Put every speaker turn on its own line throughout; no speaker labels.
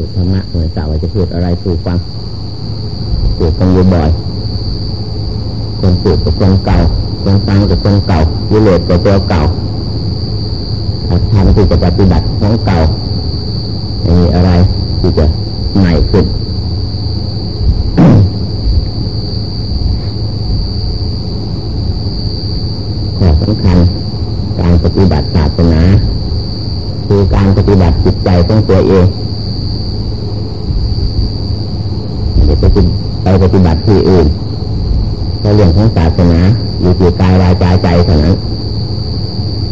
พูดธรรมะเหมือนสาวจะพูดอะไรถูกฟังพูดกันอยู่บ่อยคนพูดกับคนเก่าคนฟังกับคนเก่าวิเลศกับตัวเก่าทำที่จะปฏิบัติของเก่าไม่มีอะไรที่จะใหม่ขึ้นข้อสำคัญการปฏิบัติศาสนาคือการปฏิบัติจิตใจของตัวเองไม่ไปไปปฏิบัติที่อื่นเพราะเรื่องของศาสนาอยู่ที่กายวาจาใจเท่านั้น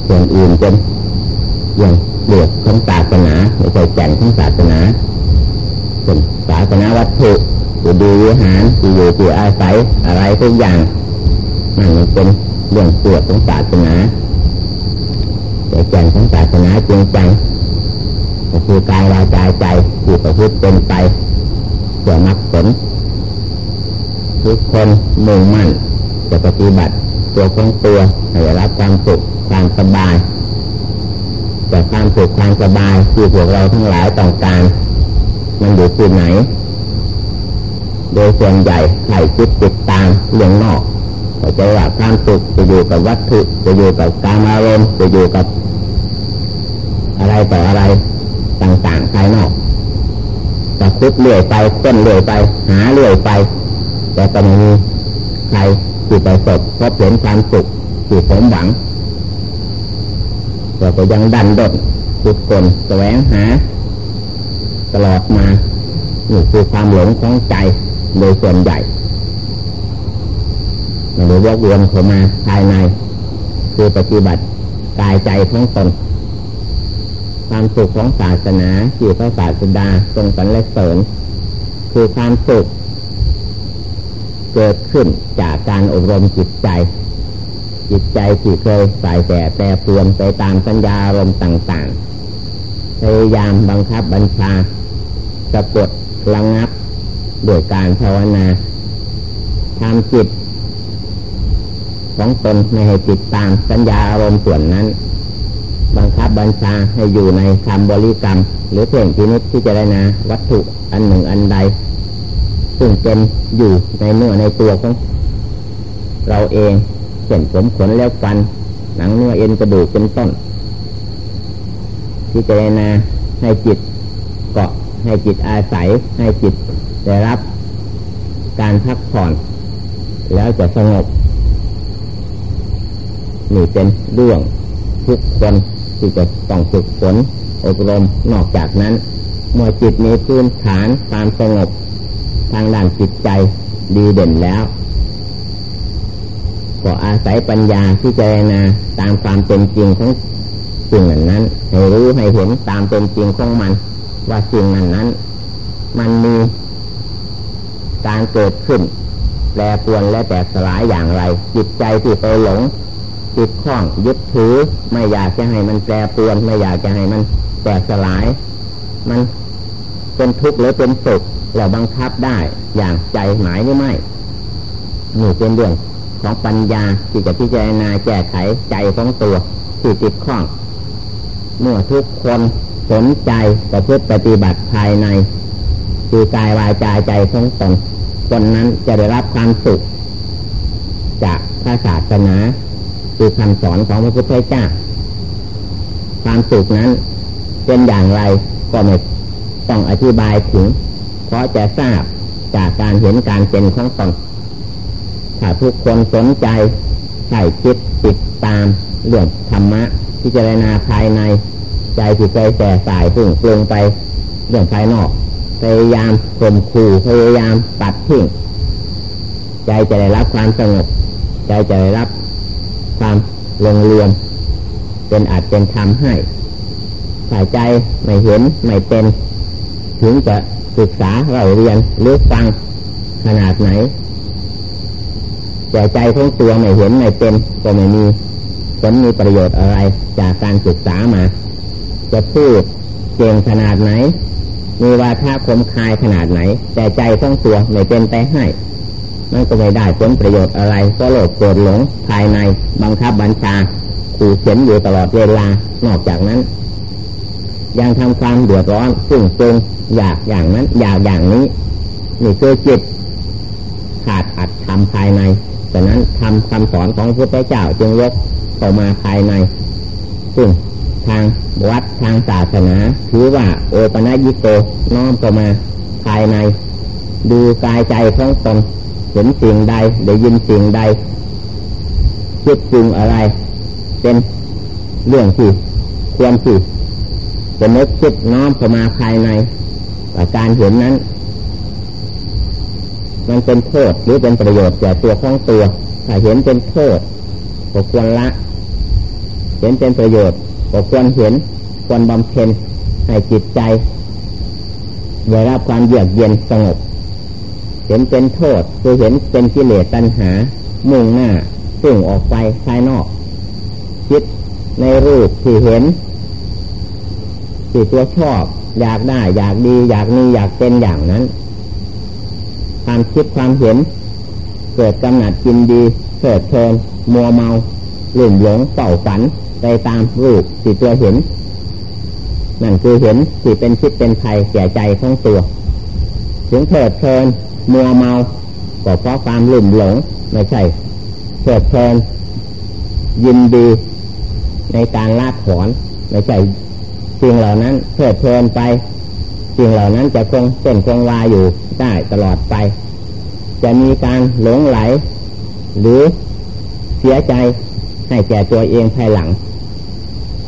ส่วนอื่นเป็นอย่างเลือกของศาสนาไม่ใช่แก่นของศาสนาเป็นศาสนาวัตถุที่ดีวิหารที่อยู่ที่อาศัยอะไรทุกอย่างนั่นเป็นเรื่องเสือกของศาสนาแต่แก่นของศาสนาจริงจังก็คือกายวาจาใจที่ประพฤติเป็นไปเพื่อมรรคผล ทุกคนมุ่งมั่นจะปฏิบัติตัวของตัวให้รับความสุขความสบายแต่ความสุขความสบายที่พวกเราทั้งหลายต้องการมันอยู่ที่ไหน โดยส่วนใหญ่ใครคิดติดตามเรื่องนอกแต่จะว่าความสุขจะอยู่กับวัตถุจะอยู่กับการอารมณ์จะอยู่กับ อะไรต่ออะไรต่างๆภายนอกจะคุดเลื่อยไปต้นเลื่อยไป หาเลื่อยไป แต่ก็ไม่มีใครจิตไปสดพบเห็นความสุขจิตสมหวังเราก็ยังดันดนจุดกลแสวงหา ตลอดมานี่คือความหลงของใจโดยส่วนใหญ่มันเลยกวนเข้ามาภายใน คือปฏิบัติกายใจทั้งตนความสุขของศาสนาที่พระศาสดาทรงสรรเสริญคือความสุข เกิดขึ้นจากการอบรมจิตใจ จิตใจที่เคยใส่แต่แปรปรวนไปตามสัญญาอารมณ์ต่าง ๆ พยายามบังคับบัญชาสะกดระงับโดยการภาวนาทำจิต ของตนไม่ให้ติดตามสัญญาอารมณ์ส่วนนั้น บังคับบัญชาให้อยู่ในคำบริกรรม หรือเพ่งพินิจที่จะได้นาวัตถุอันหนึ่งอันใด ซึ่งเป็นอยู่ในเนื้อในตัวของเราเองเส้นผมขนแล้วฟัน หนังเนื้อเอ็นกระดูกเป็นต้นที่จะนาให้จิตเกาะให้จิตอาศัย ให้จิตได้รับการพักผ่อน แล้วจะสงบนี่เป็นเรื่องทุกคนที่จะต้องฝึกฝนอบรมนอกจากนั้น เมื่อจิตมีพื้นฐานความสงบ ทางด้านจิตใจดีเด่นแล้ว ก็อาศัยปัญญาที่เจรนาตามความเป็นจริงของสิ่งนั้นนั้นให้รู้ให้เห็นตามเป็นจริงของมัน ว่าสิ่งนั้นนั้น มันมีการเกิดขึ้นแปรปรวนและแตกสลายอย่างไร จิตใจที่ไปหลงติดข้องยึดถือ ไม่อยากจะให้มันแปรปรวน ไม่อยากจะให้มันแตกสลาย มัน เป็นทุกข์หรือเป็นสุขเราบังคับได้อย่างใจหมายหรือไม่นี่เป็นเรื่องของปัญญาที่จะพิจารณาแก้ไขใจของตัวที่ติดข้อง เมื่อทุกคนสนใจประพฤติปฏิบัติภายในคือกายวายใจใจของตนคนนั้นจะได้รับความสุข จากพระศาสนาคือคำสอนของพระพุทธเจ้า ความสุขนั้นเป็นอย่างไรก็ไม่ ต้องอธิบายถึง เพราะจะทราบจากการเห็นการเป็นของตนถ้าทุกคนสนใจใส่คิดติดตามเรื่องธรรมะพิจารณาภายใน ใจจิตใจแต่สายพุ่งปรุงไปเรื่องภายนอก พยายามข่มขู่พยายามตัดทิ้งใจจะได้รับความสงบใจจะได้รับความลงเรียนเป็นอาจเป็นธรรมให้ถ้าใจไม่เห็นไม่เป็น ถึงจะศึกษาเราเรียนหรือฟังขนาดไหน แต่ใจของตัวไม่เห็นไม่เป็นก็ไม่มีผลมีประโยชน์อะไรจากการศึกษามา จะพูดเก่งขนาดไหน มีวาทะคมคายขนาดไหน แต่ใจของตัวไม่เป็นไปให้มันก็ไม่ได้ผลประโยชน์อะไรก็โลภโกรธหลงภายในบังคับบัญชาขู่เข็นอยู่ตลอดเวลานอกจากนั้น ยังทำความเดือดร้อนซึ่งตรงอยากอย่างนั้น อยากอย่างนี้นี่คือจิตขาดอัดทำภายในฉะนั้นทำคำสอนของพระพุทธเจ้าจึงยกเข้ามาภายใน ซึ่งทางวัดทางศาสนา ถือว่าโอปนัญิโกน้อมเข้ามาภายใน ดูกายใจของตนเห็นสิ่งใดได้ยินสิ่งใดคิดจึงอะไร เป็นเรื่องที่ควรที่ จะนึกคิดน้อมเข้ามาภายในการเห็นนั้น มันเป็นโทษหรือเป็นประโยชน์แก่ตัวของตัว ถ้าเห็นเป็นโทษก็ควรละ เห็นเป็นประโยชน์ก็ควรเห็นควรบำเพ็ญให้จิตใจได้รับความเยือกเย็นสงบ เห็นเป็นโทษคือเห็นเป็นกิเลสตัณหา มุ่งหน้าซึ่งออกไปภายนอก คิดในรูปที่เห็น ที่ตัวชอบ อยากได้ อยากดี อยากมีอยากเป็นอย่างนั้น ความคิดความเห็น เกิดกำหนัดกินดีเกิดเพลินมัวเมาหลุ่มหลงเป่าฝันไปตามรูปที่ตัวเห็น นั่นคือเห็นที่เป็นคิดเป็นภัยแก่ใจของตัว ถึงเถิดเพลินมัวเมาก็เพราะความหลุ่มหลงไม่ใช่เถิดเพลินยินดีในการลาถอนไม่ใช่ สิ่งเหล่านั้นเถิดเพลินไปสิ่งเหล่านั้นจะคงเส้นคงวาอยู่ได้ตลอดไป จะมีการหลงไหล หรือเสียใจให้แก่ตัวเองภายหลัง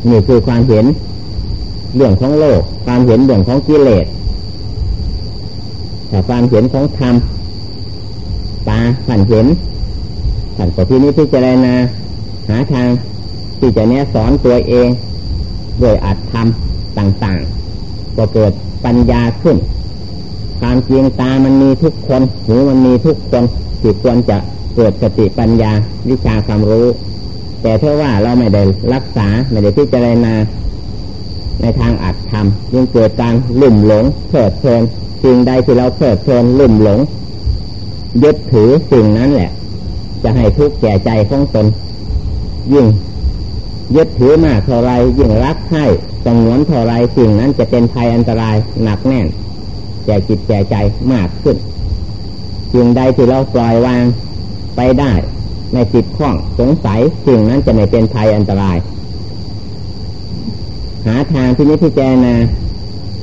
นี่คือความเห็นเรื่องของโลก ความเห็นเรื่องของกิเลสแต่ความเห็นของธรรมตาผ่านเห็นผ่านกที่นี้พิจารณาหาทางที่จะเนี้ยสอนตัวเอง โดยอัดทำต่างๆ ก็เกิดปัญญาขึ้นความจริงตามันมีทุกคนหูมันมีทุกคนที่ควรจะเกิดสติปัญญาวิชาความรู้ แต่เท่าว่าเราไม่ได้รักษาไม่ได้พิจารณาในทางอัดทำยังเกิดการลุ่มหลงเพิดเพลินสิ่งใดที่เราเพลิดเพลินลุ่มหลงยึดถือสิ่งนั้นแหละ จะให้ทุกข์แก่ใจของตนยิ่ง ยึดถือมากเท่าไรยิ่งรักให้สงวนเท่าไรสิ่งนั้นจะเป็นภัยอันตรายหนักแน่นแก่จิตแก่ใจมากขึ้นสิ่งใดที่เราปล่อยวางไปได้ในจิตข้องสงสัยสิ่งนั้นจะไม่เป็นภัยอันตราย หาทางที่นี้พิจารณา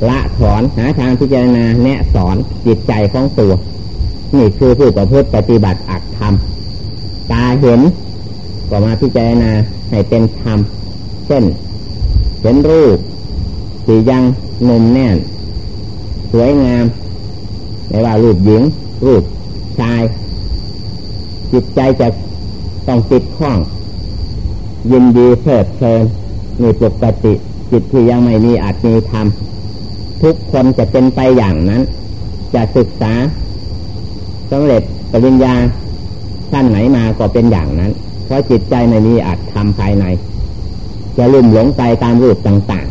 ละถอนหาทางพิจารณาแนะสอนจิตใจของตัวนี่คือผู้ประพฤติปฏิบัติอักธรรมตาเห็นก็มาพิจารณา ให้เป็นธรรมเช่นเห็นรูปสียังนุ่มแน่น สวยงามไม่ว่ารูปหญิง รูปชาย จิตใจจะต้องติดข้อง ยินดีเพลิดเพลินมีปกติ จิตที่ยังไม่มีอาจมีธรรมทุกคนจะเป็นไปอย่างนั้น จะศึกษาสำเร็จปริญญาท่านไหนมาก็เป็นอย่างนั้น เพราะจิตใจไม่มีอัตทำภายใน จะลุ่มหลงไปตามรูปต่าง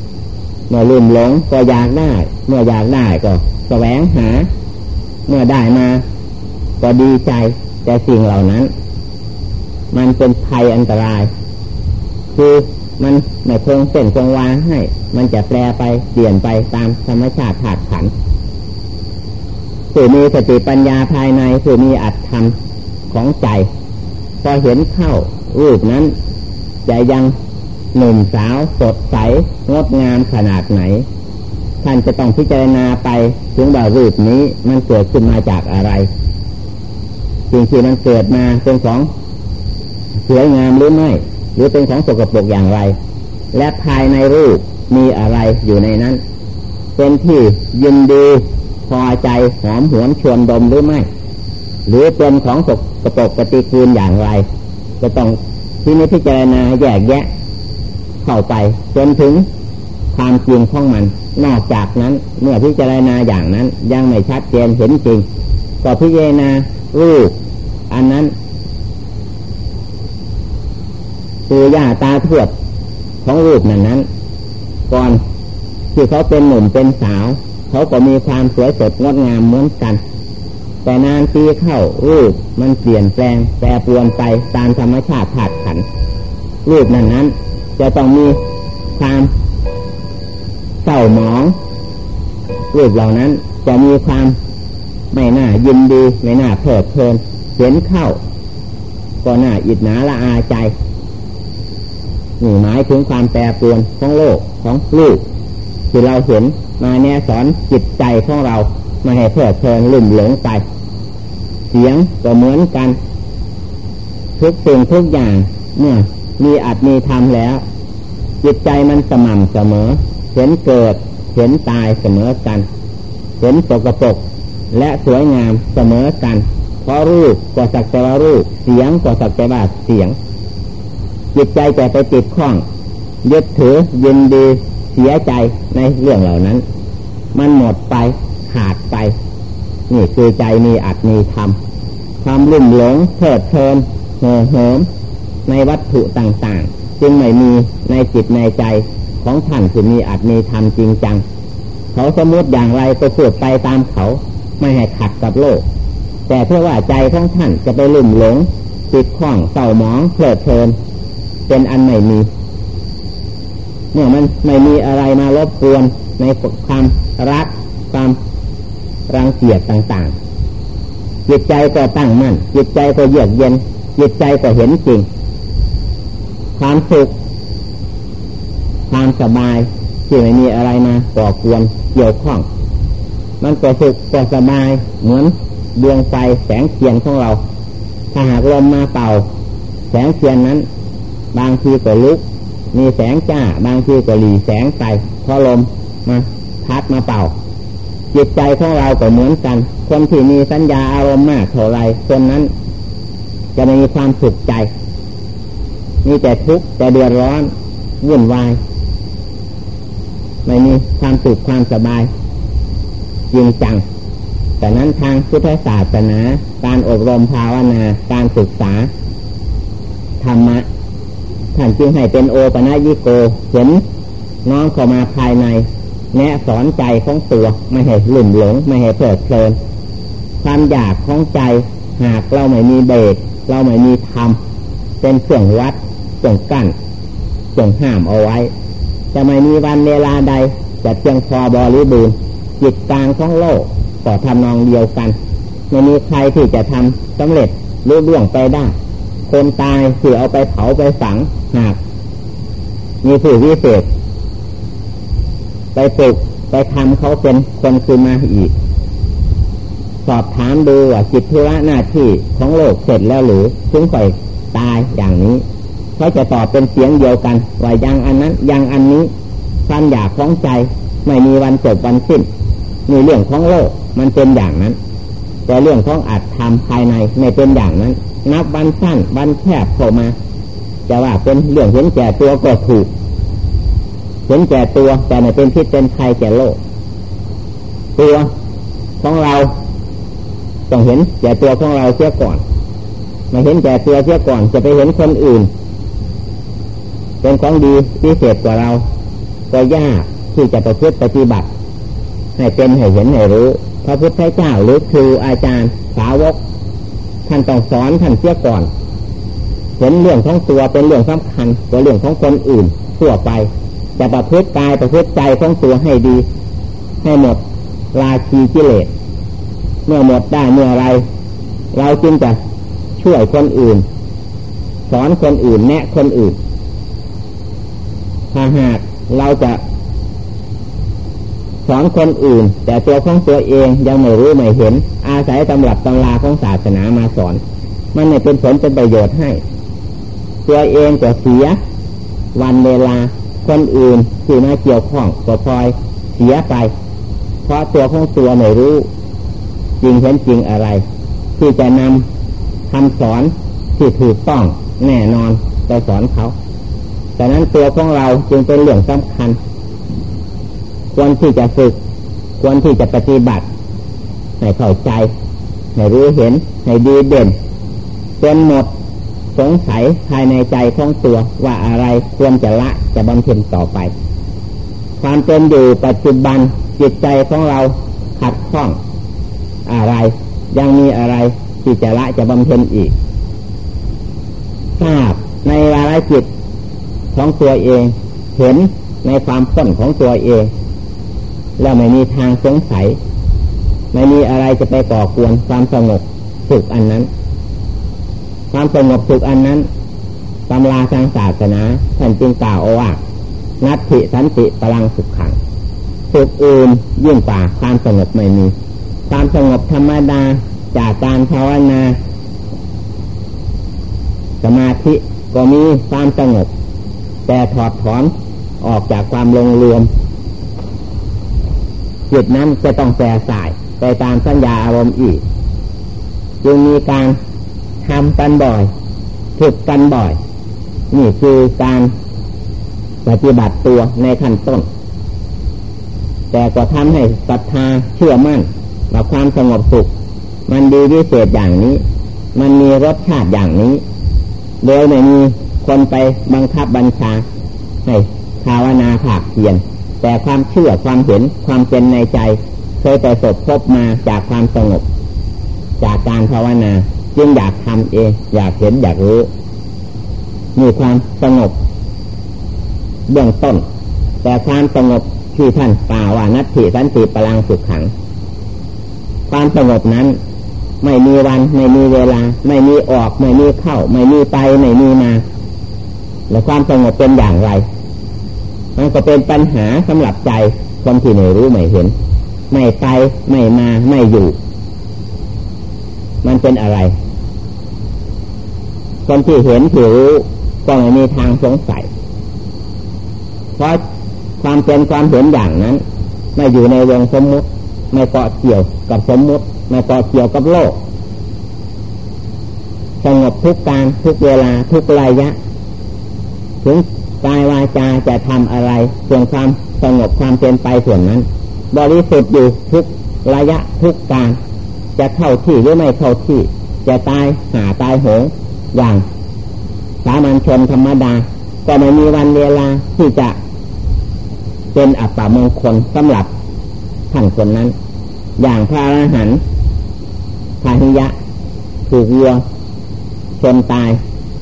ๆ เมื่อลุ่มหลงก็อยากได้ เมื่ออยากได้ก็แสวงหา เมื่อได้มา ก็ดีใจแต่สิ่งเหล่านั้น มันเป็นภัยอันตราย คือมันไม่คงเส้นคงวาให้ มันจะแปรไปเปลี่ยนไปตามธรรมชาติถาดขันผู้มีสติปัญญาภายในผู้มีอัตธรรม ของใจ พอเห็นเข้ารูปนั้นจะยังหนุ่มสาวสดใสงดงามขนาดไหน ท่านจะต้องพิจารณาไปถึงว่ารูปนี้มันเกิดขึ้นมาจากอะไรสิ่งที่มันเกิดมาเป็นของสวยงามหรือไม่ หรือเป็นของสกปรกอย่างไร และภายในรูปมีอะไรอยู่ในนั้น เป็นที่ยินดีพอใจหอมหวนชวนดมหรือไม่ หรือเป็นของสก ปรกปฏิกูลอย่างไรจะต้องที่นี้พิจารณาแยกแยะ เข้าไป จนถึงความจริงของมัน นอกจากนั้น เมื่อพิจารณาอย่างนั้น ยังไม่ชัดเจนเห็นจริง ก็พิจารณารูป อันนั้นคือย่าตาทวดของรูปนั้นนั้น ก่อนที่เขาเป็นหนุ่มเป็นสาว เขาก็มีความสวยสดงดงามเหมือนกัน แต่นานปีเข้ารูปมันเปลี่ยนแปลงแปรปรวนไปตามธรรมชาติธาตุขันรูปนั้นนั้น จะต้องมีความเศร้าหมอง รูปเหล่านั้นจะมีความไม่น่ายินดีไม่น่าเพลิดเพลินเห็นเข้า ก็น่าอิจฉาละอาใจนี่หมายถึงความแปรปรวนของโลกของลูกที่เราเห็นมาแนสอนจิตใจของเราม่ให้เพลิดเพลินลุ่มหลงไป เสียงก็เหมือนกัน ทุกสิ่งทุกอย่างเมื่อมีอัดมีทำแล้ว จิตใจมันสม่ำเสมอ เห็นเกิด เห็นตายเสมอกัน เห็นสกปรกและสวยงามเสมอกัน เพราะรูปก็สักแต่ว่ารูป เสียงก็สักแต่ว่าเสียง จิตใจจะไปติดข้องยึดถือยินดีเสียใจในเรื่องเหล่านั้น มันหมดไปขาดไป นี่คือใจมีอัดมีธรรมความลุ่มหลงเถิดเพลินเห่อเหิมในวัตถุต่างๆ จึงไม่มีในจิตในใจของท่านคือมีอัดมีธรรมจริงจัง เขาสมมติอย่างไรก็พูดไปตามเขา ไม่ให้ขัดกับโลก แต่เพื่อว่าใจของท่านจะไปลุ่มหลงติดข้องเศร้าหมองเพลิดเพลิน เป็นอันไม่มีเมื่อมันไม่มีอะไรมารบกวนในความรักความ รังเกียจต่างๆ จิตใจก็ตั้งมั่น จิตใจก็เยือกเย็น จิตใจก็เห็นจริง ความสุข ความสบายที่ไม่มีอะไรมาก่อกวนเกี่ยวข้อง มันก็สุขก็สบายเหมือนดวงไฟแสงเทียนของเรา ถ้าหากลมมาเป่า แสงเทียนนั้น บางทีก็ลุก มีแสงจ้า บางทีก็หลีแสงไปเพราะลมมาพัดมาเป่า จิตใจของเราก็เหมือนกัน คนที่มีสัญญาอารมณ์มากเท่าไรคนนั้น จะไม่มีความสุขใจ มีแต่ทุกข์แต่เดือดร้อนวุ่นวาย ไม่มีความสุขความสบายจริงจัง แต่นั้นทางพุทธศาสนา การอบรมภาวนา การศึกษา ธรรมะท่านจึงให้เป็นโอปะยิโก เห็นน้องเข้ามาภายใน แนะสอนใจของตัวไม่ให้หลุ่มหลง ไม่ให้เพลิดเพลินความอยากของใจหากเราไม่มีเบรกเราไม่มีธรรมเป็นเครื่องวัดเครื่องกั้นเครื่องห้ามเอาไว้ จะไม่มีวันเวลาใดจะเพียงพอบริบูรณ์จิตกลางของโลกก็ทำนองเดียวกันไม่มีใครที่จะทำสำเร็จรู้เรื่องไปได้ คนตายที่เอาไปเผาไปฝังหากมีผู้วิเศษ ไปปลุกไปทำเขาเป็นคนคือมาอีก สอบถามดูว่าจิตธุระหน้าที่ของโลกเสร็จแล้วหรือถึงค่อยตายอย่างนี้เขาจะตอบเป็นเสียงเดียวกันว่ายังอันนั้นยังอันนี้ความอยากของใจไม่มีวันจบวันสิ้นมีเรื่องของโลกมันเป็นอย่างนั้น แต่เรื่องของอัตธรรมภายในไม่เป็นอย่างนั้น นับวันสั้นวันแคบเข้ามาจะว่าเป็นเรื่องเห็นแก่ตัวก็ถูก เห็นแก่ตัวแต่ไม่เป็นพิษเป็นภัยแก่โลก ตัวของเราต้องเห็นแก่ตัวของเราเสียก่อนมาเห็นแก่ตัวเสียก่อนจะไปเห็นคนอื่น เป็นของดีพิเศษกว่าเราก็ยากที่จะประพฤติปฏิบัติ ให้เป็นให้เห็นให้รู้พระพุทธเจ้าหรือครูอาจารย์สาวก ท่านต้องสอนท่านเสียก่อน เห็นเรื่องของตัวเป็นเรื่องสำคัญกว่าเรื่องของคนอื่นทั่วไป จะประพฤติกายประพฤติใจของตัวให้ดี ให้หมดราชีกิเลสเมื่อหมดได้เมื่อไร เราจึงจะช่วยคนอื่น สอนคนอื่นแนะคนอื่นถ้าหากเราจะสอนคนอื่น แต่ตัวของตัวเองยังไม่รู้ไม่เห็น อาศัยตำรับตำราของศาสนามาสอน มันไม่เป็นผลเป็นประโยชน์ให้ ตัวเองก็เสียวันเวลา คนอื่นที่มาเกี่ยวข้องก็พลอยเสียไป เพราะตัวของตัวไม่รู้ จริงเห็นจริงอะไร ที่จะนำคำสอนที่ถูกต้องแน่นอนไปสอนเขาแต่นั้นตัวของเราจึงเป็นเรื่องสำคัญ ควรที่จะฝึก ควรที่จะปฏิบัติให้เข้าใจให้รู้เห็นให้ดีเด่นเป็นหมดสงสัยภายในใจของตัวว่าอะไรควรจะละ จะบำเพ็ญต่อไป ความเป็นอยู่ปัจจุบันจิตใจของเราขัดข้อง อะไรยังมีอะไรที่จะละจะบำเพ็ญอีกทราบในวาระจิตของตัวเอง เห็นในความพ้นของตัวเอง แล้วไม่มีทางสงสัย ไม่มีอะไรจะไปก่อกวนความสงบสุขอันนั้น ความสงบสุขอันนั้นตำราทางศาสนา ท่านจึงกล่าวว่า นัตถิสันติพลังสุขขัง สุขอื่นยิ่งกว่าความสงบไม่มี ความสงบธรรมดาจากการภาวนา สมาธิก็มีความสงบ แต่ถอดถอนออกจากความลงรวมจิตนั้นจะต้องแสสายไปตามสัญญาอารมณ์อีก จึงมีการทำกันบ่อยฝึกกันบ่อย นี่คือการปฏิบัติตัวในขั้นต้น แต่ก็ทำให้ศรัทธาเชื่อมั่นว่าความสงบสุข มันดีวิเศษอย่างนี้ มันมีรสชาติอย่างนี้โดยไม่มีคนไปบังคับบัญชาให้ภาวนาผากเพียน แต่ความเชื่อความเห็นความเป็นในใจ เคยประสบพบมาจากความสงบ จากการภาวนา จึงอยากทำเอง อยากเห็นอยากรู้ มีความสงบเบื้องต้น แต่ความสงบที่ท่านกล่าวว่านัตถิสันติพลังสุขขัง ความสงบนั้น ไม่มีวัน ไม่มีเวลา ไม่มีออก ไม่มีเข้า ไม่มีไป ไม่มีมา แล้วความสงบเป็นอย่างไร มันก็เป็นปัญหาสำหรับใจคนที่ไม่รู้ไม่เห็น ไม่ไปไม่มาไม่อยู่ มันเป็นอะไร คนที่เห็นที่รู้ ก็ไม่มีทางสงสัย เพราะความเป็นความเห็นอย่างนั้น ไม่อยู่ในวงสมมุติ ไม่เกาะเกี่ยวกับสมมุติ ไม่เกาะเกี่ยวกับโลก สงบทุกการทุกเวลาทุกระยะ ถึงกายวาจาจะทำอะไร ส่วนความสงบความเป็นไปส่วนนั้น บริสุทธิ์อยู่ทุกระยะทุกการ จะเข้าที่หรือไม่เข้าที่ จะตายหาตายโหงอย่าง สามัญชนธรรมดา ก็ไม่มีวันเวลาที่จะเป็นอัปปมงคลสำหรับท่านคนนั้น อย่างพระอรหันต์พาหิยะ ถูกวัวชนตาย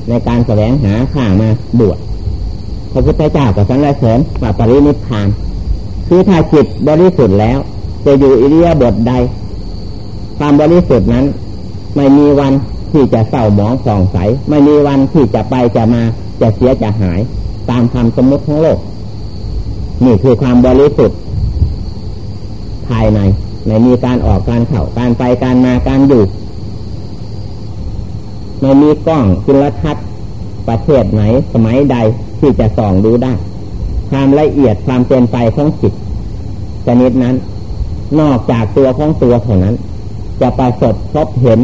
ในการแสวงหาข้ามาบวชพระพุทธเจ้ากับสังฆเสริญว่าปรินิพพาน คือถ้าจิตบริสุทธิ์แล้ว จะอยู่อิริยาบถใด ความบริสุทธิ์นั้น ไม่มีวัน ที่จะเศร้าหมองส่องใส ไม่มีวันที่จะไปจะมาจะเสียจะหาย ตามคำสมมติของโลก นี่คือความบริสุทธิ์ภายในไม่มีการออกการเข้าการไปการมาการอยู่ไม่มีกล้องจุลทรรศน์ประเทศไหนสมัยใดที่จะส่องดูได้ ความละเอียดความเป็นไปของจิตชนิดนั้น นอกจากตัวของตัวเท่านั้น จะประสบพบเห็น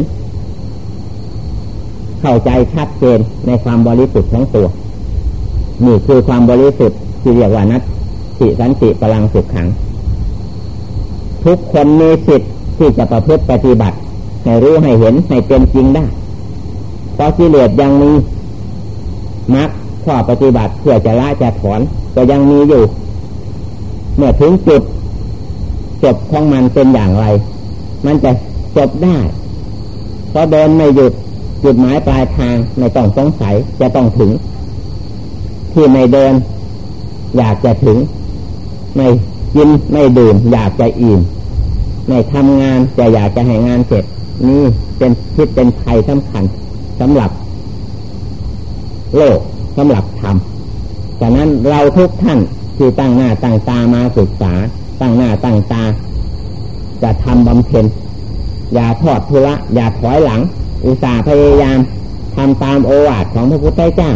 เข้าใจชัดเจนในความบริสุทธิ์ของตัว นี่คือความบริสุทธิ์ที่เรียกว่านัตติสันติพลังสุขขัง ทุกคนมีสิทธิ์ที่จะประพฤติปฏิบัติ ให้รู้ให้เห็นให้เป็นจริงได้เพราะกิเลสยังมีมักข้อปฏิบัติเพื่อจะละจะถอนก็ยังมีอยู่ เมื่อถึงจุดจบของมันเป็นอย่างไร มันจะจบได้เพราะเดินไม่หยุด จุดหมายปลายทางไม่ต้องสงสัยจะต้องถึง ที่ไม่เดิน อยากจะถึง ไม่กินไม่ดื่ม อยากจะอิ่มไม่ทำงานจะอยากจะให้งานเสร็จ นี่เป็นพิษเป็นภัยสำคัญสำหรับ โลกสำหรับธรรมฉะนั้นเราทุกท่านที่ตั้งหน้าตั้งตามาศึกษา ตั้งหน้าตั้งตา จะทำบำเพ็ญอย่าทอดทุระอย่าถอยหลัง อุตส่าห์พยายามทำตามโอวาทของพระพุทธเจ้า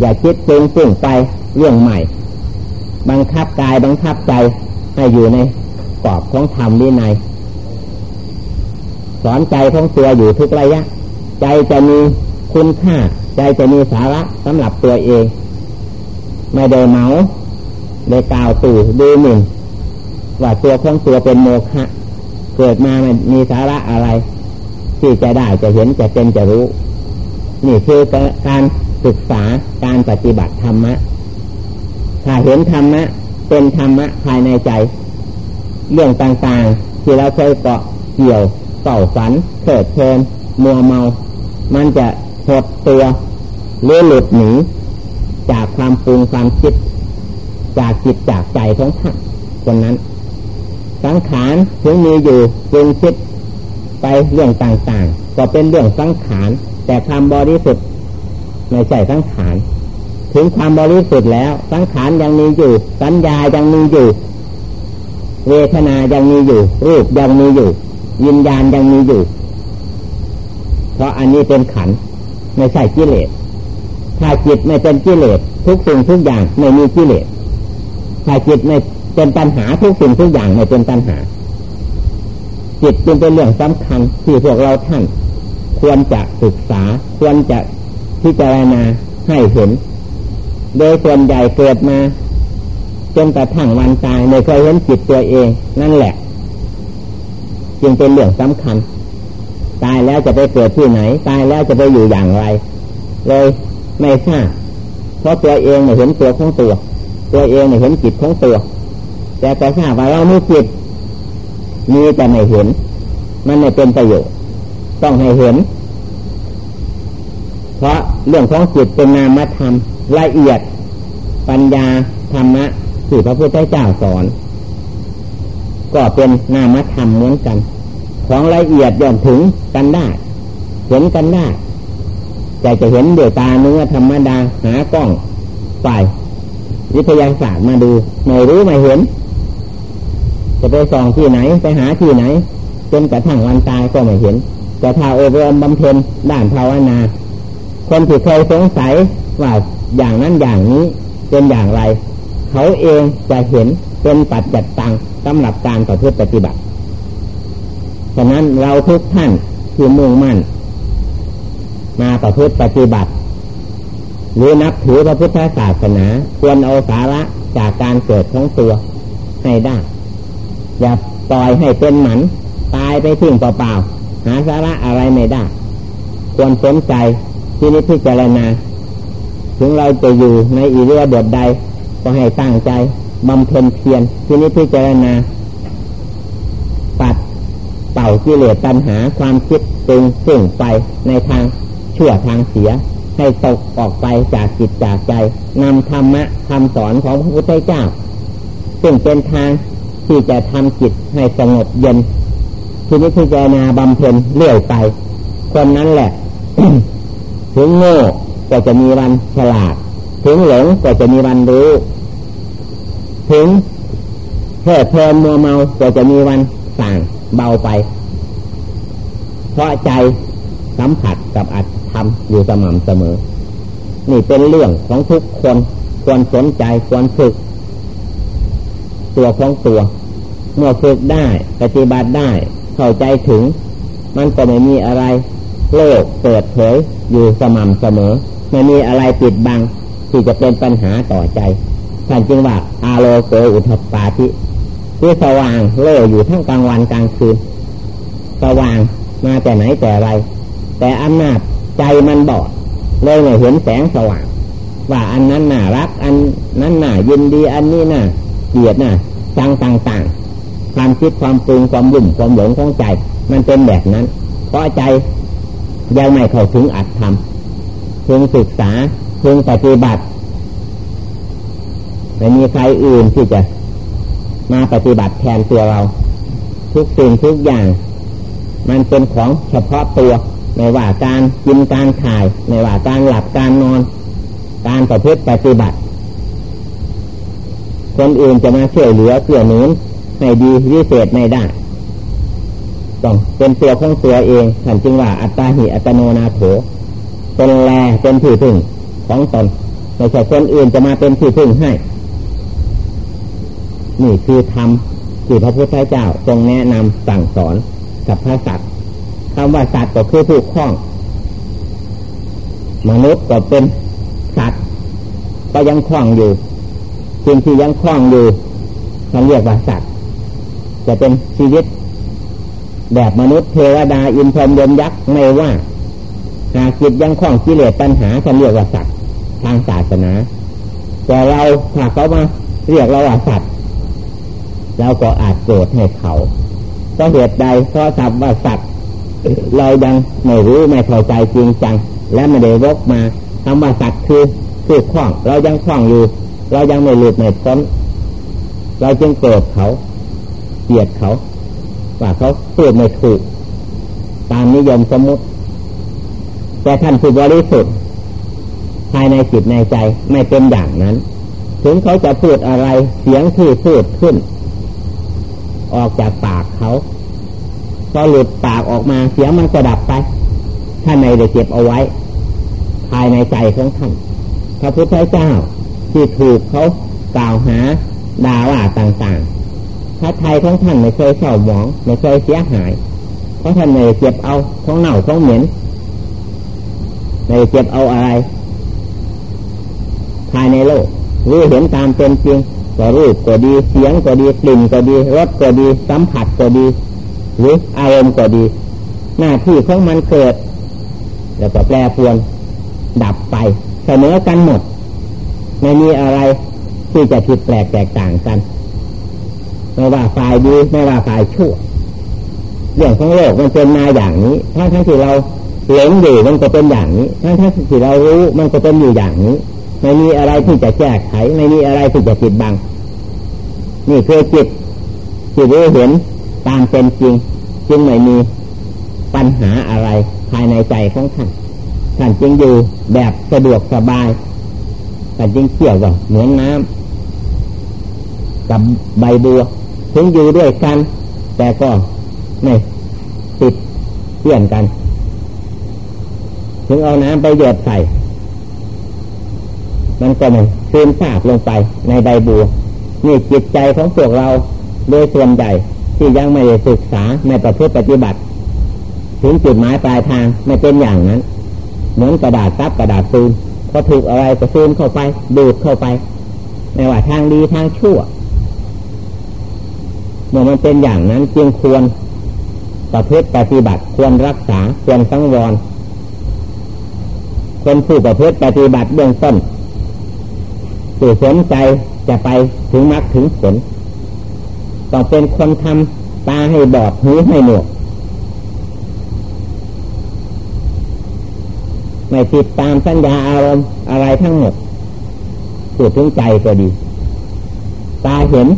อย่าคิดปรุงปุ่งไปเรื่องใหม่ บังคับกายบังคับใจให้อยู่ในกรอบของธรรมวินัยสอนใจของตัวอยู่ทุกระยะ ใจจะมีคุณค่า ใจจะมีสาระสำหรับตัวเอง ไม่ได้เมาได้กล่าวตู่ดูหมิ่นว่าตัวของตัวเป็นโมฆะเกิดมามันมีสาระอะไร ที่จะได้จะเห็นจะเป็นจะรู้ นี่คือการศึกษาการปฏิบัติธรรมะ ถ้าเห็นธรรมะ เป็นธรรมะภายในใจ เรื่องต่างๆ ที่เราเคยเกาะเกี่ยวเก่าฝันเกิดเพลินมัวเมา มันจะหดตัวเลื่อหลุดหนีจากความปรุงความคิด จากจิตจากใจของท่านคนนั้น สังขารถึงมีอยู่จึงคิด ไปเรื่องต่างๆ ก็เป็นเรื่องสังขาร แต่ความบริสุทธิ์ไม่ใช่สังขารถึงความบริสุทธิ์แล้ว สังขารยังมีอยู่ สัญญายังมีอยู่ เวทนายังมีอยู่ รูปยังมีอยู่ยินญาณยังมีอยู่ เพราะอันนี้เป็นขันไม่ใช่กิเลสถ้าจิตไม่เป็นกิเลสทุกสิ่งทุกอย่างไม่มีกิเลสถ้าจิตไม่เป็นปัญหาทุกสิ่งทุกอย่างไม่เป็นปัญหา จิตจึงเป็นเรื่องสำคัญที่พวกเราท่าน ควรจะศึกษา ควรจะพิจารณาให้เห็น โดยส่วนใหญ่เกิดมาจนกระทั่งวันตายไม่เคยเห็นจิตตัวเอง นั่นแหละ จึงเป็นเรื่องสำคัญ ตายแล้วจะไปเกิดที่ไหน ตายแล้วจะไปอยู่อย่างไร เลยไม่ทราบเพราะตัวเองไม่เห็นตัวของตัว ตัวเองไม่เห็นจิตของตัว แต่แต่ทราบว่าเราไม่จิต มีแต่ไม่เห็น มันไม่เป็นประโยชน์ ต้องให้เห็น เพราะเรื่องของจิตเป็นนามธรรมละเอียด ปัญญาธรรมะที่พระพุทธเจ้าสอน ก็เป็นนามธรรมเหมือนกัน ของละเอียดย่อมถึงกันได้ เห็นกันได้แต่จะเห็นด้วยตาเนื้อธรรมดาหากล้องฝ่ายวิทยาศาสตร์มาดู ไม่รู้ไม่เห็น จะไปส่องที่ไหนไปหาที่ไหนจนกระทั่งวันตายก็ไม่เห็น แต่ถ้าอบรมบำเพ็ญด้านภาวนา คนที่เคยสงสัยว่าอย่างนั้นอย่างนี้เป็นอย่างไร เขาเองจะเห็นเป็นปัจจัดตังสำหรับการประพฤติปฏิบัติฉะนั้นเราทุกท่านที่มุ่งมั่น มาประพฤติปฏิบัติ หรือนับถือพระพุทธศาสนา ควรเอาสาระจากการเกิดของตัวให้ได้ อย่าปล่อยให้เป็นหมัน ตายไปทิ้งเปล่าๆหาสาระอะไรไม่ได้ ควรสนใจที่นิพพิจารณาถึงเราจะอยู่ในอีเรียบทใด ก็ให้ตั้งใจบำเพ็ญเพียรที่นิพพิจารณาปัดเป่ากิเลสตัณหาความคิดตึงสิ่งไปในทางชั่วทางเสีย ให้ตกออกไปจากจิตจากใจนำธรรมะคำสอนของพระพุทธเจ้า ซึ่งเป็นทาง ที่จะทำจิตให้สงบเย็นทีนี้พิจารณาบำเพ็ญเลื่อยไป คนนั้นแหละ ถึงโง่ก็จะมีวันฉลาด ถึงหลงก็จะมีวันรู้ ถึงเพลิดเพลินมัวเมาก็จะมีวันสั่งเบาไป เพราะใจสัมผัสกับอัตทำอยู่สม่ำเสมอ นี่เป็นเรื่องของทุกคนควรสนใจควรฝึก ตัวของตัว เมื่อฝึกได้ปฏิบัติได้ เข้าใจถึง มันก็ไม่มีอะไร โลกเปิดเผยอยู่สม่ำเสมอ ไม่มีอะไรปิดบัง ที่จะเป็นปัญหาต่อใจท่านจึงว่าอาโลโกอุทปาทิที่สว่างโล่อยู่ทั้งกลางวันกลางคืน สว่างมาแต่ไหนแต่ไร แต่อำนาจใจมันบอดเลยไม่เห็นแสงสว่าง ว่าอันนั้นน่ารัก อันนั้นน่ายินดีอันนี้น่าเกลียดน่าจังต่างๆ ความคิดความปรุงความบุ่มความหลงของใจ มันเป็นแบบนั้น เพราะใจยังไม่เข้าถึงอัตธรรมเพียงศึกษาเพียงปฏิบัติไม่มีใครอื่นที่จะมาปฏิบัติแทนตัวเรา ทุกสิ่งทุกอย่าง มันเป็นของเฉพาะตัวไม่ว่าการกินการถ่ายไม่ว่าการหลับการนอน การประพฤติปฏิบัติ คนอื่นจะมาช่วยเหลือเพื่อหนุน ให้ดีวิเศษไม่ได้ ต้องเป็นตัวของตัวเองท่านจึงว่าอัตตาหิอัตโนนาโถเป็นแลเป็นที่พึ่งของตนไม่ใช่คนอื่นจะมาเป็นที่พึ่งให้ นี่คือธรรมที่พระพุทธเจ้าทรงแนะนำสั่งสอนกับพระสัตว์คำว่าสัตว์ก็คือผู้คล้อง มนุษย์ก็เป็นสัตว์ก็ยังคล้องอยู่สิ่งที่ยังคล้องอยู่เขาเรียกว่าสัตว์ จะเป็นชีวิต แบบมนุษย์เทวดาอินทรยมยักษ์ไม่ว่าหากจิตยังคล้องกิเลสปัญหาเขาเรียกว่าสัตว์ทางศาสนา แต่เราถ้าเขามาเรียกเราว่าสัตว์เราก็อาจโกรธให้เขาเพราะเหตุใดเพราะศัพท์ว่าสัตว์เรายังไม่รู้ไม่เข้าใจจริงจัง และไม่ได้วกมาคำว่าสัตว์คือคือคล้อง เรายังคล้องอยู่ เรายังไม่หลุดไม่พ้นเราจึงโกรธเขา เกลียดเขา ว่าเขาพูดไม่ถูก ตามนิยมสมมติ แต่ท่านผู้บริสุทธิ์ภายในจิตในใจไม่เป็นอย่างนั้น ถึงเขาจะพูดอะไรเสียงที่พูดขึ้น ออกจากปากเขาพอหลุดปากออกมาเสียงมันจะดับไปท่านในได้เก็บเอาไว้ ภายในใจของท่านพระพุทธเจ้าที่ถูกเขากล่าวหาด่าว่าต่างๆ พระไทยของท่านไม่เคยเศร้าหมองไม่เคยเสียหาย เพราะท่านไม่เก็บเอาของเน่าของเหม็นไม่เก็บเอาอะไร ภายในโลกรู้เห็นตามเป็นจริงก็รูปก็ดีเสียงก็ดีกลิ่นก็ดีรสก็ดีสัมผัสก็ดี หรืออารมณ์ก็ดี หน้าที่ของมันเกิด แล้วก็แปรปรวนดับไปเสมอกันหมด ไม่มีอะไรที่จะผิดแปลกแตกต่างกัน ไม่ว่าฝ่ายดีไม่ว่าฝ่ายชั่วเรื่องของโลกมันเป็นมาอย่างนี้ทั้งทั้งที่เราหลงอยู่มันก็เป็นอย่างนี้ทั้งทั้งที่เรารู้มันก็เป็นอยู่อย่างนี้ ไม่มีอะไรที่จะแก้ไข ไม่มีอะไรที่จะปิดบัง นี่คือจิตที่รู้เห็นตามเป็นจริง จึงไม่มีปัญหาอะไรภายในใจของท่านท่านจึงอยู่แบบสะดวกสบายท่านจึงเกี่ยวกับเหมือนน้ำกับใบบัว ถึงอยู่ด้วยกัน แต่ก็ไม่ติดเลี่ยนกัน ถึงเอาน้ำไปหยดใส่ มันก็ไม่ซึมซาบลงไปในใบบัวนี่จิตใจของพวกเราโดยส่วนใหญ่ที่ยังไม่ได้ศึกษาไม่ประพฤติปฏิบัติ ถึงจุดหมายปลายทางไม่เป็นอย่างนั้น เหมือนกระดาษซับกระดาษซูมพอถูกอะไรก็ซูมเข้าไป ดูดเข้าไป ไม่ว่าทางดีทางชั่ว เมื่อมันเป็นอย่างนั้นจึงควรประพฤติปฏิบัติควรรักษาควรสังวร คนผู้ประพฤติปฏิบัติเบื้องต้นสื่สนใจจะไปถึงมรรคถึงผลต้องเป็นคนทำตาให้บอดหูให้หนวกไม่ติดตามสัญญาอารมณ์อะไรทั้งหมดพูดถึงใจก็ดี ตาเห็น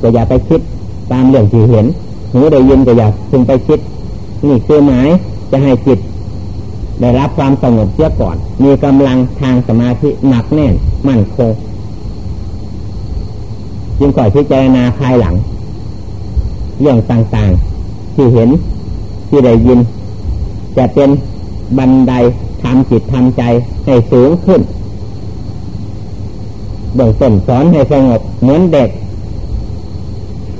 ก็อย่าไปคิดตามเรื่องที่เห็นหูได้ยินก็อย่าพึงไปคิด นี่คือหมายจะให้จิตได้รับความสงบเสียก่อน มีกำลังทางสมาธิหนักแน่นมั่นคงจึงก่อยพิจารณาภายหลัง เรื่องต่างๆ ที่เห็นที่ได้ยิน จะเป็นบันไดทำจิตทำใจให้สูงขึ้นเบื้องต้นสอนให้สงบเหมือนเด็ก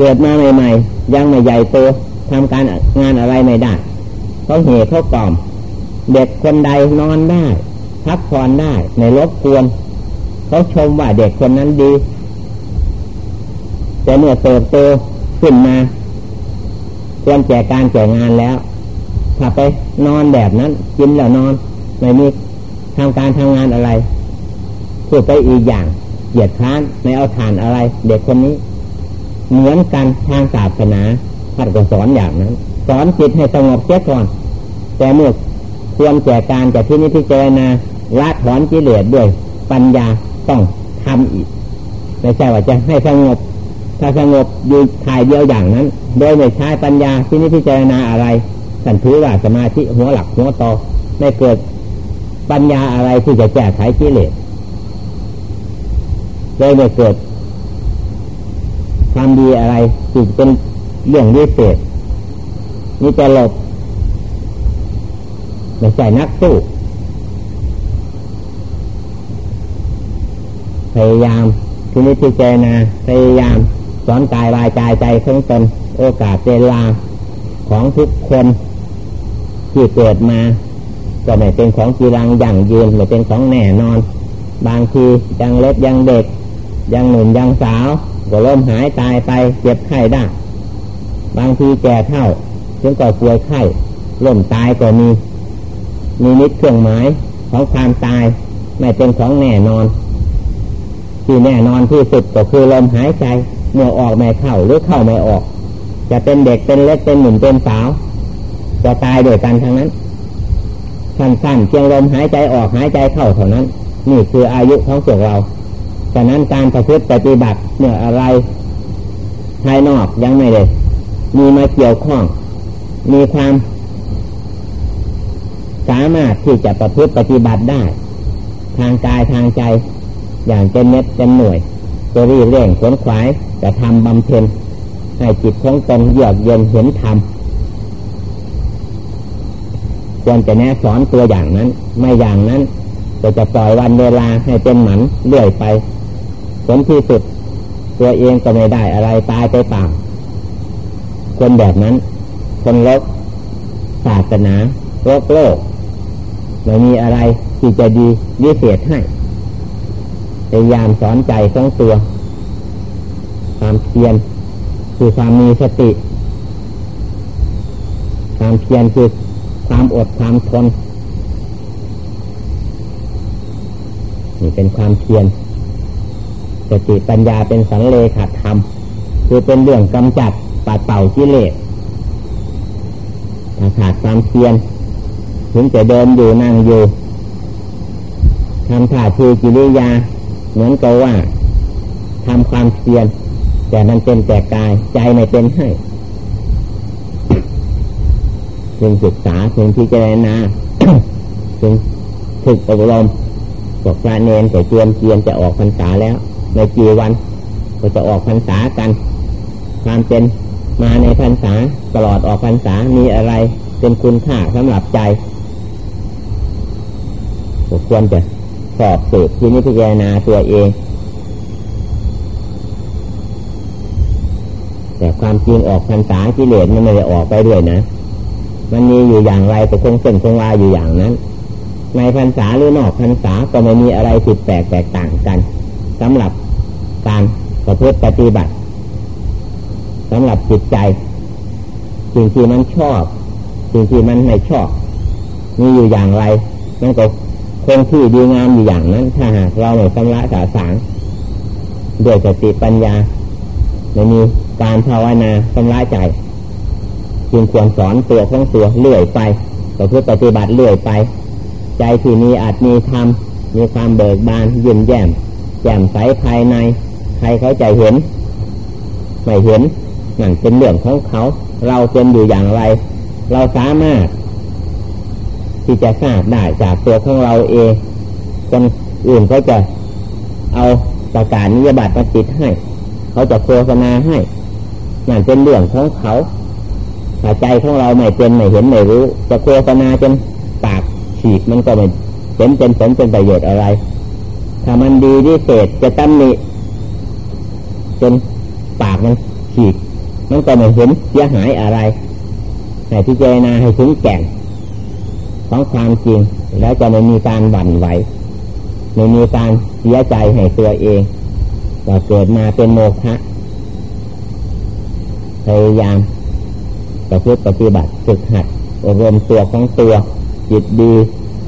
เกิดมาใหม่ๆ ยังไม่ใหญ่โตทำการงานอะไรไม่ได้เขาเหตุเขากล่อม เด็กคนใดนอนได้พักผ่อนได้ในรบกวนเขาชมว่าเด็กคนนั้นดี แต่เมื่อเติบโตขึ้นมาควรแก่การแก่งานแล้วถ้าไปนอนแบบนั้น กินแล้วนอนไม่มีทำการทำงานอะไรพูดไปอีกอย่างเหยียดค้านไม่เอาฐานอะไร เด็กคนนี้ เหมือนกันทางศาสนาท่านก็สอนอย่างนั้น สอนจิตให้สงบเสียก่อน แต่เมื่อควรแก่การจะที่นี้พิจารณาละถอนกิเลสด้วย ปัญญาต้องทำอีกไม่ใช่ว่าจะให้สงบ ถ้าสงบอยู่ถ่ายเดียวอย่างนั้น โดยไม่ใช้ปัญญาที่นี้พิจารณาอะไรสันถือว่าสมาธิหัวหลักหัวตอไม่เกิดปัญญาอะไรที่จะแก้ไขกิเลสโดยไม่เกิด ความดีอะไรจิตเป็นเรื่องวิเศษนี่จะหลบไม่ใช่นักสู้พยายามทีนี้ที่เจนาพยายามสอนกายวายใจใจของตนโอกาสเวลาของทุกคนที่เกิดมา ก็ไม่เป็นของกีรังอย่างยืนไม่เป็นของแน่นอน บางทียังเล็กยังเด็ก ยังหนุ่มยังสาว ก็ล้มหายตายไปเจ็บไข้ได้ บางทีแก่เท่าจึงก็ป่วยไข้ล้มตายก็มี มีนิดเครื่องหมายของความตายไม่เป็นของแน่นอน ที่แน่นอนที่สุดก็คือลมหายใจเมื่อออกไม่เข้าหรือเข้าไม่ออก จะเป็นเด็กเป็นเล็กเป็นหนุ่มเป็นสาวจะตายด้วยกันทั้งนั้นสั้นๆเพียงลมหายใจออกหายใจเข้าเท่านั้น นี่คืออายุของพวกเรา ฉะนั้นการประพฤติปฏิบัติเมื่ออะไรภายนอกยังไม่เลยมีมาเกี่ยวข้อง มีความสามารถที่จะประพฤติปฏิบัติได้ ทางกายทางใจ อย่างเจนเน็ตเจนหน่วยจะรีเร่งขนขวายจะทำบำเพ็ญให้จิตของตนเยือกเย็นเห็นธรรมควรจะแนะสอนตัวอย่างนั้น ไม่อย่างนั้น จะจะปล่อยวันเวลาให้เป็นหมันเลื่อยไป ผลที่สุด ตัวเองก็ไม่ได้อะไรตายไปเปล่าคนแบบนั้น คนลกศาสนาโลกโลกไม่มีอะไรที่จะดีวิเศษให้พยายามสอนใจของตัว ความเพียรคือความมีสติ ความเพียรคือความอดความทนนี่เป็นความเพียร สติปัญญาเป็นสันเลขาธรรม คือเป็นเรื่องกำจัดปัดเป่ากิเลสขาดความเพียรถึงจะเดินอยู่นั่งอยู่ทำท่าทีกิริยา เหมือนกับว่าทำความเพียรแต่มันเป็นแต่กายใจไม่เป็นให้ถึงศึกษาถึงพิจารณาถึงฝึกอบรมพวกพระเนนแต่เตรียมเตรียมจะออกพรรษาแล้ว ในกี่วันก็จะออกพรรษากันความเป็นมาในพรรษาตลอดออกพรรษามีอะไรเป็นคุณค่าสำหรับใจควรจะสอบสืบที่นิพพานาตัวเอง แต่ความจริงออกพรรษาที่เหลือมันไม่ได้ออกไปด้วยนะ มันมีอยู่อย่างไรแต่คงเส้นคงวาอยู่อย่างนั้น ในพรรษาหรือนอกพรรษาก็ไม่มีอะไรผิดแปลกแตกต่างกันสำหรับ การประพฤติปฏิบัติสำหรับจิตใจ สิ่งที่มันชอบ สิ่งที่มันไม่ชอบ มีอยู่อย่างไรมันก็คงที่ดีงามอยู่อย่างนั้น ถ้าหากเราไม่ชำระสาสางด้วยสติปัญญาไม่มีการภาวนาชำระใจจึงควรสอนตัวของตัวเลื่อยไปต่อเพื่อปฏิบัติเลื่อยไป ใจที่มีอาจมีธรรมมีความเบิกบานยิ้มแย้มแจ่มใสภายใน ใครเขาใจเห็น ไม่เห็นนั่นเป็นเรื่องของเขา เราเป็นอยู่อย่างไร เราสามารถ ที่จะทราบได้จากตัวของเราเองคนอื่นเขาจะเอาประกาศนิยบัตรมาติดให้ เขาจะโฆษณาให้นั่นเป็นเรื่องของเขาถ้าใจของเราไม่เป็นไม่เห็นไม่รู้ จะโฆษณาจนปากฉีกมันก็ไม่เป็นเป็นผลเป็นประโยชน์อะไร ถ้ามันดีที่เศษจะตั้มนิ จนปากมันฉีก มันก็ไม่เห็นเสียหายอะไรให้พิจารณาให้ถึงแก่นของความจริง แล้วจะไม่มีการหวั่นไหวไม่มีการเสียใจให้ตัวเองว่าเกิดมาเป็นโมฆะพยายามประพฤติปฏิบัติฝึกหัดอบรมตัวของตัว จิตดี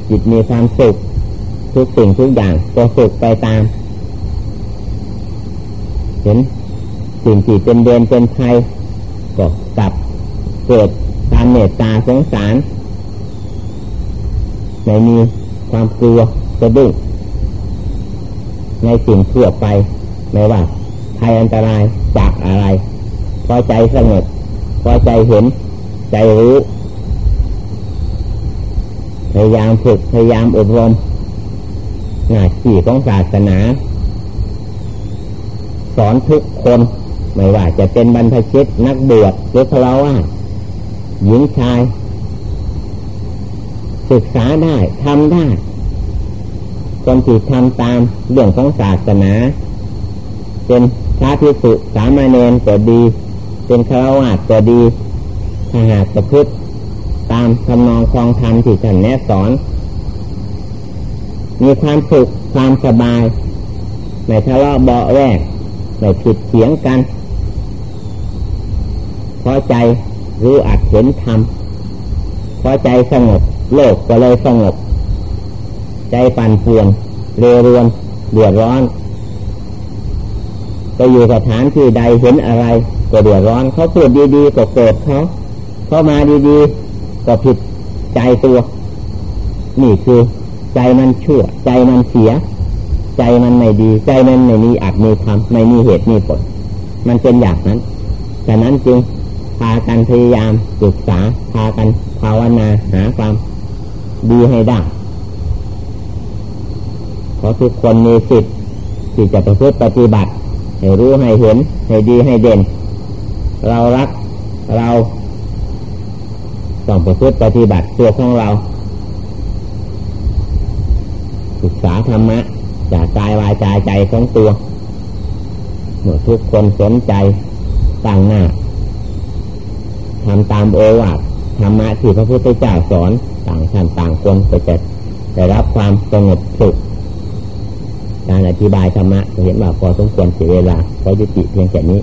จิตมีความสุข ทุกสิ่งทุกอย่างก็สุขไปตาม เห็นสิ่งที่เป็นเดนเป็นภัยก็กลับเกิดตามเมตตาสงสารไม่มีความกลัวกระดุ้งในสิ่งทั่วไปไม่ว่าภัยอันตรายจากอะไร พอใจสงบพอใจเห็น ใจรู้พยายามฝึกพยายามอบรมหน้าที่ของศาสนา สอนทุกคน ไม่ว่าจะเป็นบรรพชิตนักบวชหรือพลาวาหญิงชาย ศึกษาได้ทำได้คนที่ทำตามเรื่องของศาสนา เป็นพระพิสุสามเณรก็ดี เป็นฆราวาสก็ดีถ้าหากประพฤติตามคำนองคลองธรรมที่ท่านแนะสอน มีความสุขความสบายไม่ทะเลาะเบาแวก ไม่ผิดเถียงกันพอใจรู้อัดเห็นธรรมพอใจสงบโลกก็เลยสงบ ใจปั่นป่วนเรรวนเดือดร้อนไปอยู่สถานที่ใดเห็นอะไรก็เดือดร้อน เขาพูดดีๆก็โกรธเขาเขามาดีๆก็ผิดใจตัว นี่คือ ใจมันชั่ว ใจมันเสีย ใจมันไม่ดี ใจมันไม่มีอัดมีทำไม่มีเหตุมีผล มันเป็นอย่างนั้นฉะนั้นจึงพากันพยายามศึกษาพากันภาวนาหาความดีให้ได้เพราะทุกคนมีสิทธิ์ที่จะประพฤติปฏิบัติ ให้รู้ให้เห็น ให้ดีให้เด่น เรารักเราต้องประพฤติปฏิบัติตัวของเรา ศึกษาธรรมะ จากกายวายใจใจของตัวเมื่อทุกคนสนใจต่างหน้าทำตามโอวาทธรรมะที่พระพุทธเจ้าสอนต่างท่านต่างคนก็จะได้รับความสงบสุขการอธิบายธรรมะจะเห็นว่าพอสมควรเสียเวลาพอยุติเพียงแค่นี้